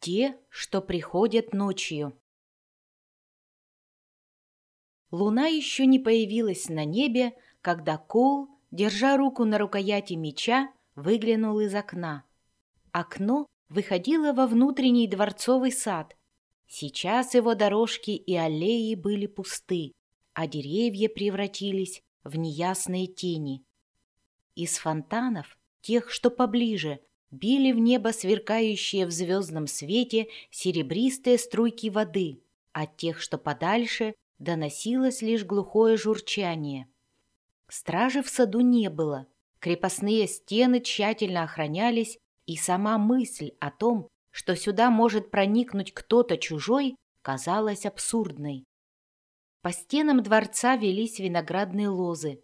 Те, что приходят ночью. Луна еще не появилась на небе, когда Кул, держа руку на рукояти меча, выглянул из окна. Окно выходило во внутренний дворцовый сад. Сейчас его дорожки и аллеи были пусты, а деревья превратились в неясные тени. Из фонтанов, тех, что поближе, били в небо сверкающие в звездном свете серебристые струйки воды, от тех, что подальше, доносилось лишь глухое журчание. Стражи в саду не было, крепостные стены тщательно охранялись, и сама мысль о том, что сюда может проникнуть кто-то чужой, казалась абсурдной. По стенам дворца велись виноградные лозы.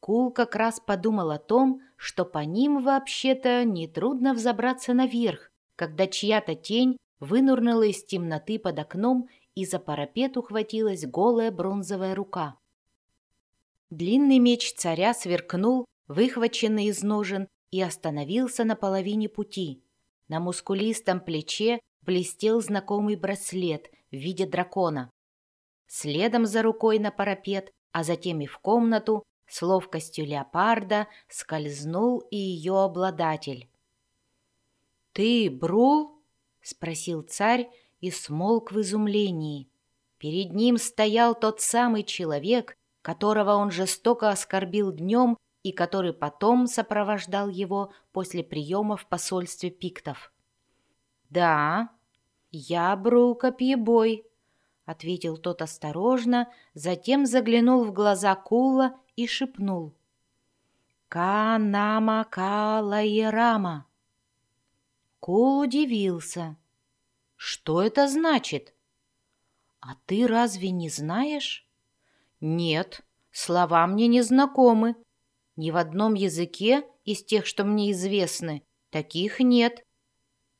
Кул как раз подумал о том, что по ним вообще-то нетрудно взобраться наверх, когда чья-то тень вынурнула из темноты под окном и за парапет ухватилась голая бронзовая рука. Длинный меч царя сверкнул, выхваченный из ножен, и остановился на половине пути. На мускулистом плече блестел знакомый браслет в виде дракона. Следом за рукой на парапет, а затем и в комнату, с ловкостью леопарда скользнул и ее обладатель. «Ты, Брул?» — спросил царь и смолк в изумлении. Перед ним стоял тот самый человек, которого он жестоко оскорбил днем и который потом сопровождал его после приема в посольстве пиктов. «Да, я Брул Копьебой», — ответил тот осторожно, затем заглянул в глаза Кула и шепнул. «Канама Калайрама». Кул удивился. «Что это значит?» «А ты разве не знаешь?» «Нет, слова мне не знакомы. Ни в одном языке из тех, что мне известны, таких нет.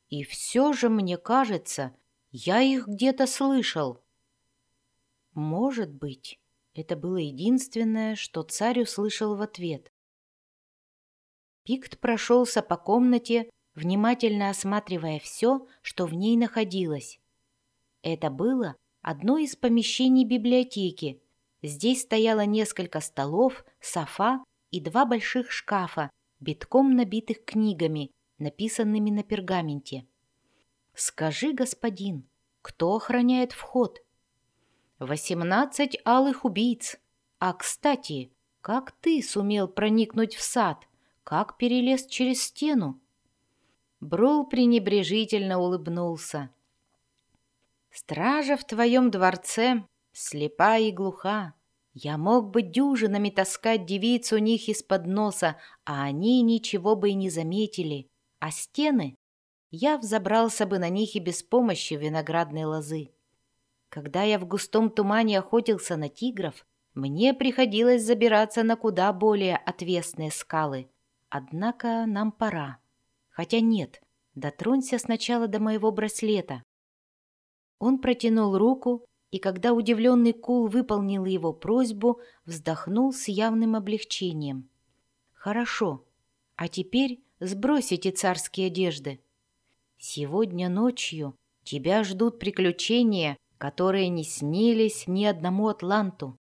И все же, мне кажется, я их где-то слышал». «Может быть». Это было единственное, что царь услышал в ответ. Пикт прошелся по комнате, внимательно осматривая все, что в ней находилось. Это было одно из помещений библиотеки. Здесь стояло несколько столов, софа и два больших шкафа, битком набитых книгами, написанными на пергаменте. «Скажи, господин, кто охраняет вход?» Восемнадцать алых убийц. А, кстати, как ты сумел проникнуть в сад? Как перелез через стену?» Брул пренебрежительно улыбнулся. «Стража в твоем дворце слепа и глуха. Я мог бы дюжинами таскать девиц у них из-под носа, а они ничего бы и не заметили. А стены? Я взобрался бы на них и без помощи виноградной лозы. Когда я в густом тумане охотился на тигров, мне приходилось забираться на куда более отвесные скалы. Однако нам пора. Хотя нет, дотронься сначала до моего браслета. Он протянул руку, и когда удивленный Кул выполнил его просьбу, вздохнул с явным облегчением. «Хорошо, а теперь сбрось эти царские одежды. Сегодня ночью тебя ждут приключения, которые не снились ни одному атланту.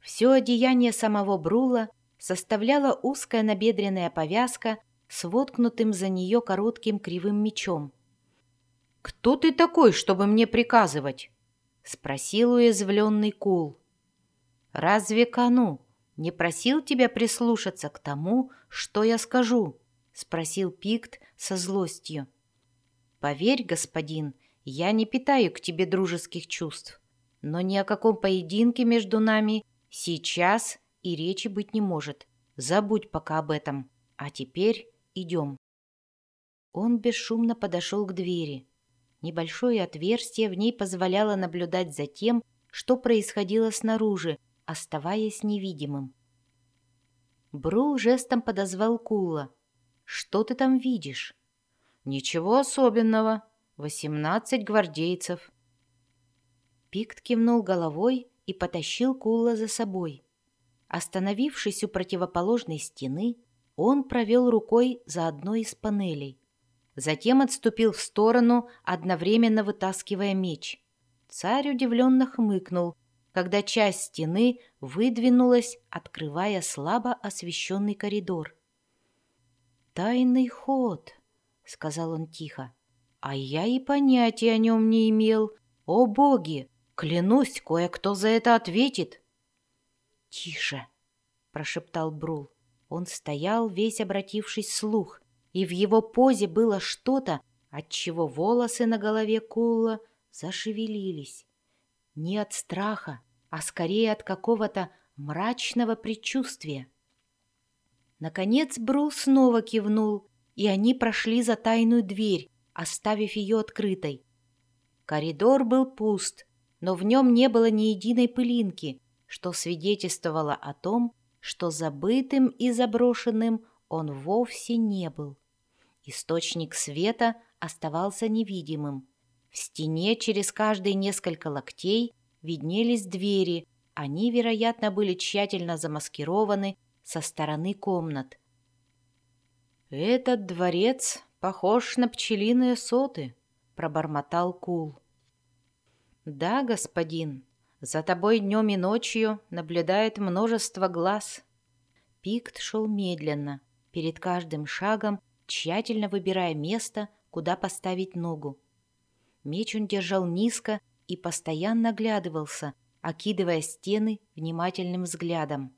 Все одеяние самого Брула составляла узкая набедренная повязка с воткнутым за нее коротким кривым мечом. «Кто ты такой, чтобы мне приказывать?» — спросил уязвленный Кул. «Разве Кану не просил тебя прислушаться к тому, что я скажу?» — спросил Пикт со злостью. «Поверь, господин, — я не питаю к тебе дружеских чувств, но ни о каком поединке между нами сейчас и речи быть не может. Забудь пока об этом. А теперь идем». Он бесшумно подошел к двери. Небольшое отверстие в ней позволяло наблюдать за тем, что происходило снаружи, оставаясь невидимым. Бру жестом подозвал Кула. «Что ты там видишь?» «Ничего особенного», Восемнадцать гвардейцев. Пикт кивнул головой и потащил Кула за собой. Остановившись у противоположной стены, он провел рукой за одной из панелей. затем отступил в сторону, одновременно вытаскивая меч. Царь удивленно хмыкнул, когда часть стены выдвинулась, открывая слабо освещенный коридор. «Тайный ход», — сказал он тихо, — «а я и понятия о нем не имел. О боги! Клянусь, кое-кто за это ответит!» «Тише!» — прошептал Брул. Он стоял, весь обратившись слух, и в его позе было что-то, отчего волосы на голове Кулла зашевелились. Не от страха, а скорее от какого-то мрачного предчувствия. Наконец Брул снова кивнул, и они прошли за тайную дверь, оставив ее открытой. Коридор был пуст, но в нем не было ни единой пылинки, что свидетельствовало о том, что забытым и заброшенным он вовсе не был. Источник света оставался невидимым. В стене через каждые несколько локтей виднелись двери, они, вероятно, были тщательно замаскированы со стороны комнат. «Этот дворец похож на пчелиные соты», — пробормотал Кул. «Да, господин», за тобой днем и ночью наблюдает множество глаз. Пикт шел медленно, перед каждым шагом, тщательно выбирая место, куда поставить ногу. Меч он держал низко и постоянно оглядывался, окидывая стены внимательным взглядом.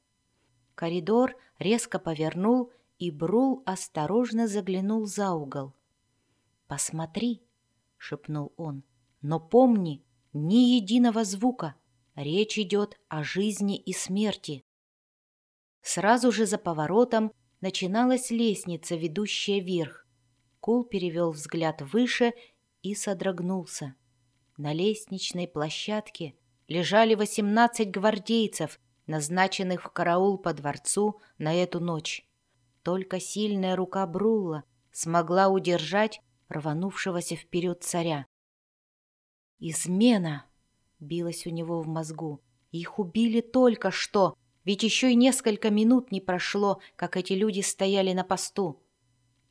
Коридор резко повернул, и Брул осторожно заглянул за угол. «Посмотри», — шепнул он, — «но помни, ни единого звука, Речь идет о жизни и смерти. Сразу же за поворотом начиналась лестница, ведущая вверх. Кул перевел взгляд выше и содрогнулся. На лестничной площадке лежали восемнадцать гвардейцев, назначенных в караул по дворцу на эту ночь. Только сильная рука Брулла смогла удержать рванувшегося вперед царя. «Измена!» билось у него в мозгу. Их убили только что, ведь еще и несколько минут не прошло, как эти люди стояли на посту.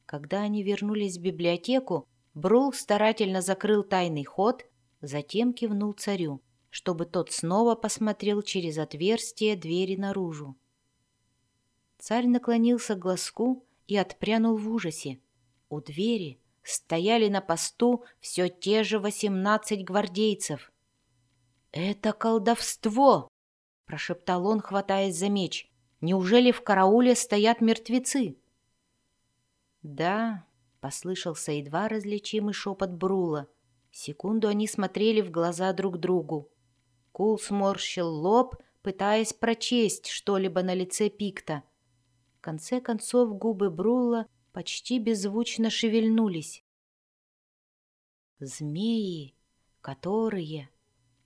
Когда они вернулись в библиотеку, Брул старательно закрыл тайный ход, затем кивнул царю, чтобы тот снова посмотрел через отверстие двери наружу. Царь наклонился к глазку и отпрянул в ужасе. У двери стояли на посту все те же восемнадцать гвардейцев — «Это колдовство!» — прошептал он, хватаясь за меч. «Неужели в карауле стоят мертвецы?» «Да», — послышался едва различимый шепот Брула. Секунду они смотрели в глаза друг другу. Кул сморщил лоб, пытаясь прочесть что-либо на лице Пикта. В конце концов губы Брула почти беззвучно шевельнулись. «Змеи, которые...»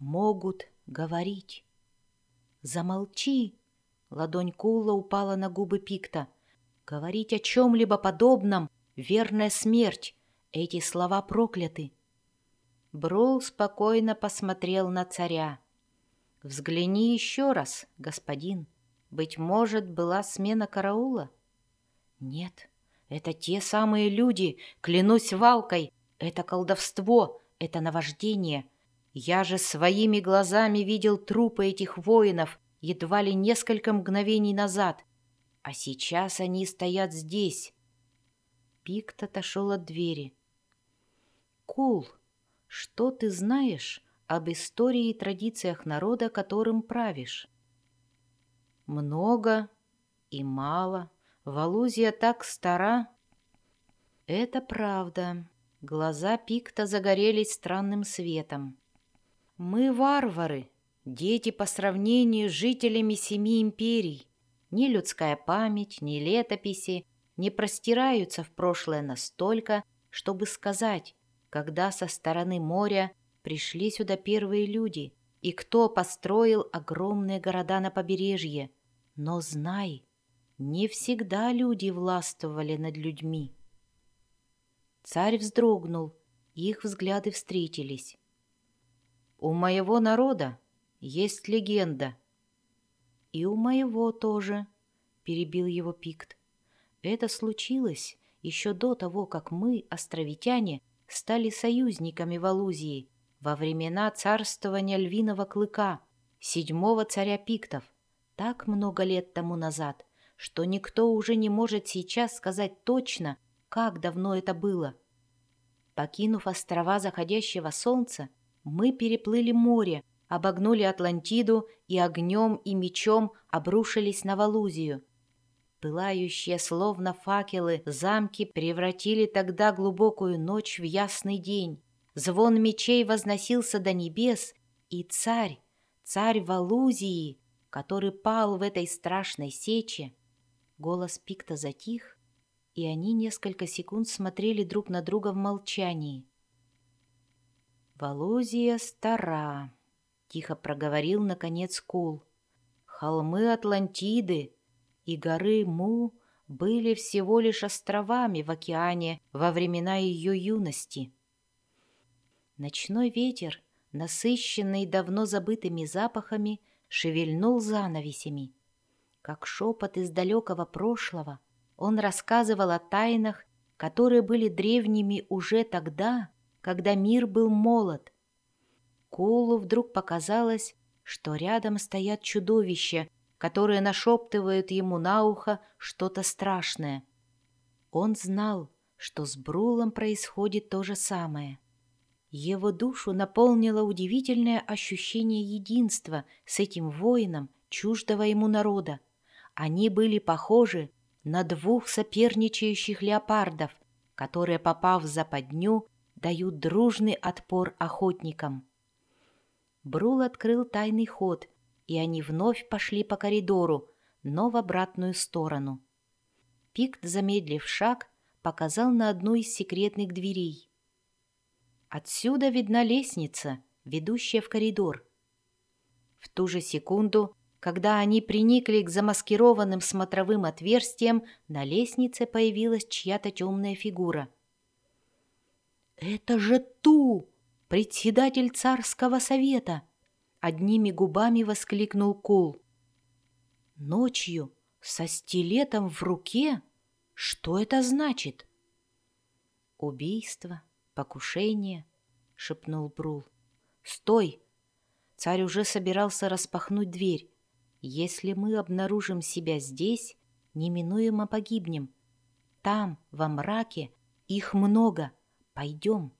могут говорить. «Замолчи!» — ладонь Кула упала на губы Пикта. «Говорить о чем-либо подобном — верная смерть. Эти слова прокляты». Брул спокойно посмотрел на царя. «Взгляни еще раз, господин. Быть может, была смена караула?» «Нет, это те самые люди, клянусь валкой. Это колдовство, это наваждение. Я же своими глазами видел трупы этих воинов едва ли несколько мгновений назад, а сейчас они стоят здесь. Пикт отошел от двери. «Кул, что ты знаешь об истории и традициях народа, которым правишь?» «Много и мало. Валузия так стара». «Это правда». Глаза Пикта загорелись странным светом. Мы варвары, дети по сравнению с жителями семи империй. Ни людская память, ни летописи не простираются в прошлое настолько, чтобы сказать, когда со стороны моря пришли сюда первые люди и кто построил огромные города на побережье. Но знай, не всегда люди властвовали над людьми. Царь вздрогнул, их взгляды встретились. У моего народа есть легенда. И у моего тоже, перебил его Пикт. Это случилось еще до того, как мы, островитяне, стали союзниками Валузии во времена царствования львиного клыка, седьмого царя пиктов, так много лет тому назад, что никто уже не может сейчас сказать точно, как давно это было. Покинув острова заходящего солнца, мы переплыли море, обогнули Атлантиду и огнем и мечом обрушились на Валузию. Пылающие, словно факелы, замки превратили тогда глубокую ночь в ясный день. Звон мечей возносился до небес, и царь, царь Валузии, который пал в этой страшной сече, голос Пикта затих, и они несколько секунд смотрели друг на друга в молчании. «Валузия стара», — тихо проговорил, наконец, Кул. «Холмы Атлантиды и горы Му были всего лишь островами в океане во времена ее юности». Ночной ветер, насыщенный давно забытыми запахами, шевельнул занавесями. Как шепот из далекого прошлого — он рассказывал о тайнах, которые были древними уже тогда, когда мир был молод. Кулу вдруг показалось, что рядом стоят чудовища, которые нашептывают ему на ухо что-то страшное. Он знал, что с Брулом происходит то же самое. Его душу наполнило удивительное ощущение единства с этим воином чуждого ему народа. Они были похожи на двух соперничающих леопардов, которые, попав в западню, дают дружный отпор охотникам. Брул открыл тайный ход, и они вновь пошли по коридору, но в обратную сторону. Пикт, замедлив шаг, показал на одну из секретных дверей. Отсюда видна лестница, ведущая в коридор. В ту же секунду когда они приникли к замаскированным смотровым отверстиям, на лестнице появилась чья-то темная фигура. «Это же Ту, председатель царского совета!» Одними губами воскликнул Кул. «Ночью, со стилетом в руке? Что это значит?» «Убийство, покушение», — шепнул Брул. «Стой!» Царь уже собирался распахнуть дверь. Если мы обнаружим себя здесь, неминуемо погибнем. Там, во мраке, их много. Пойдем.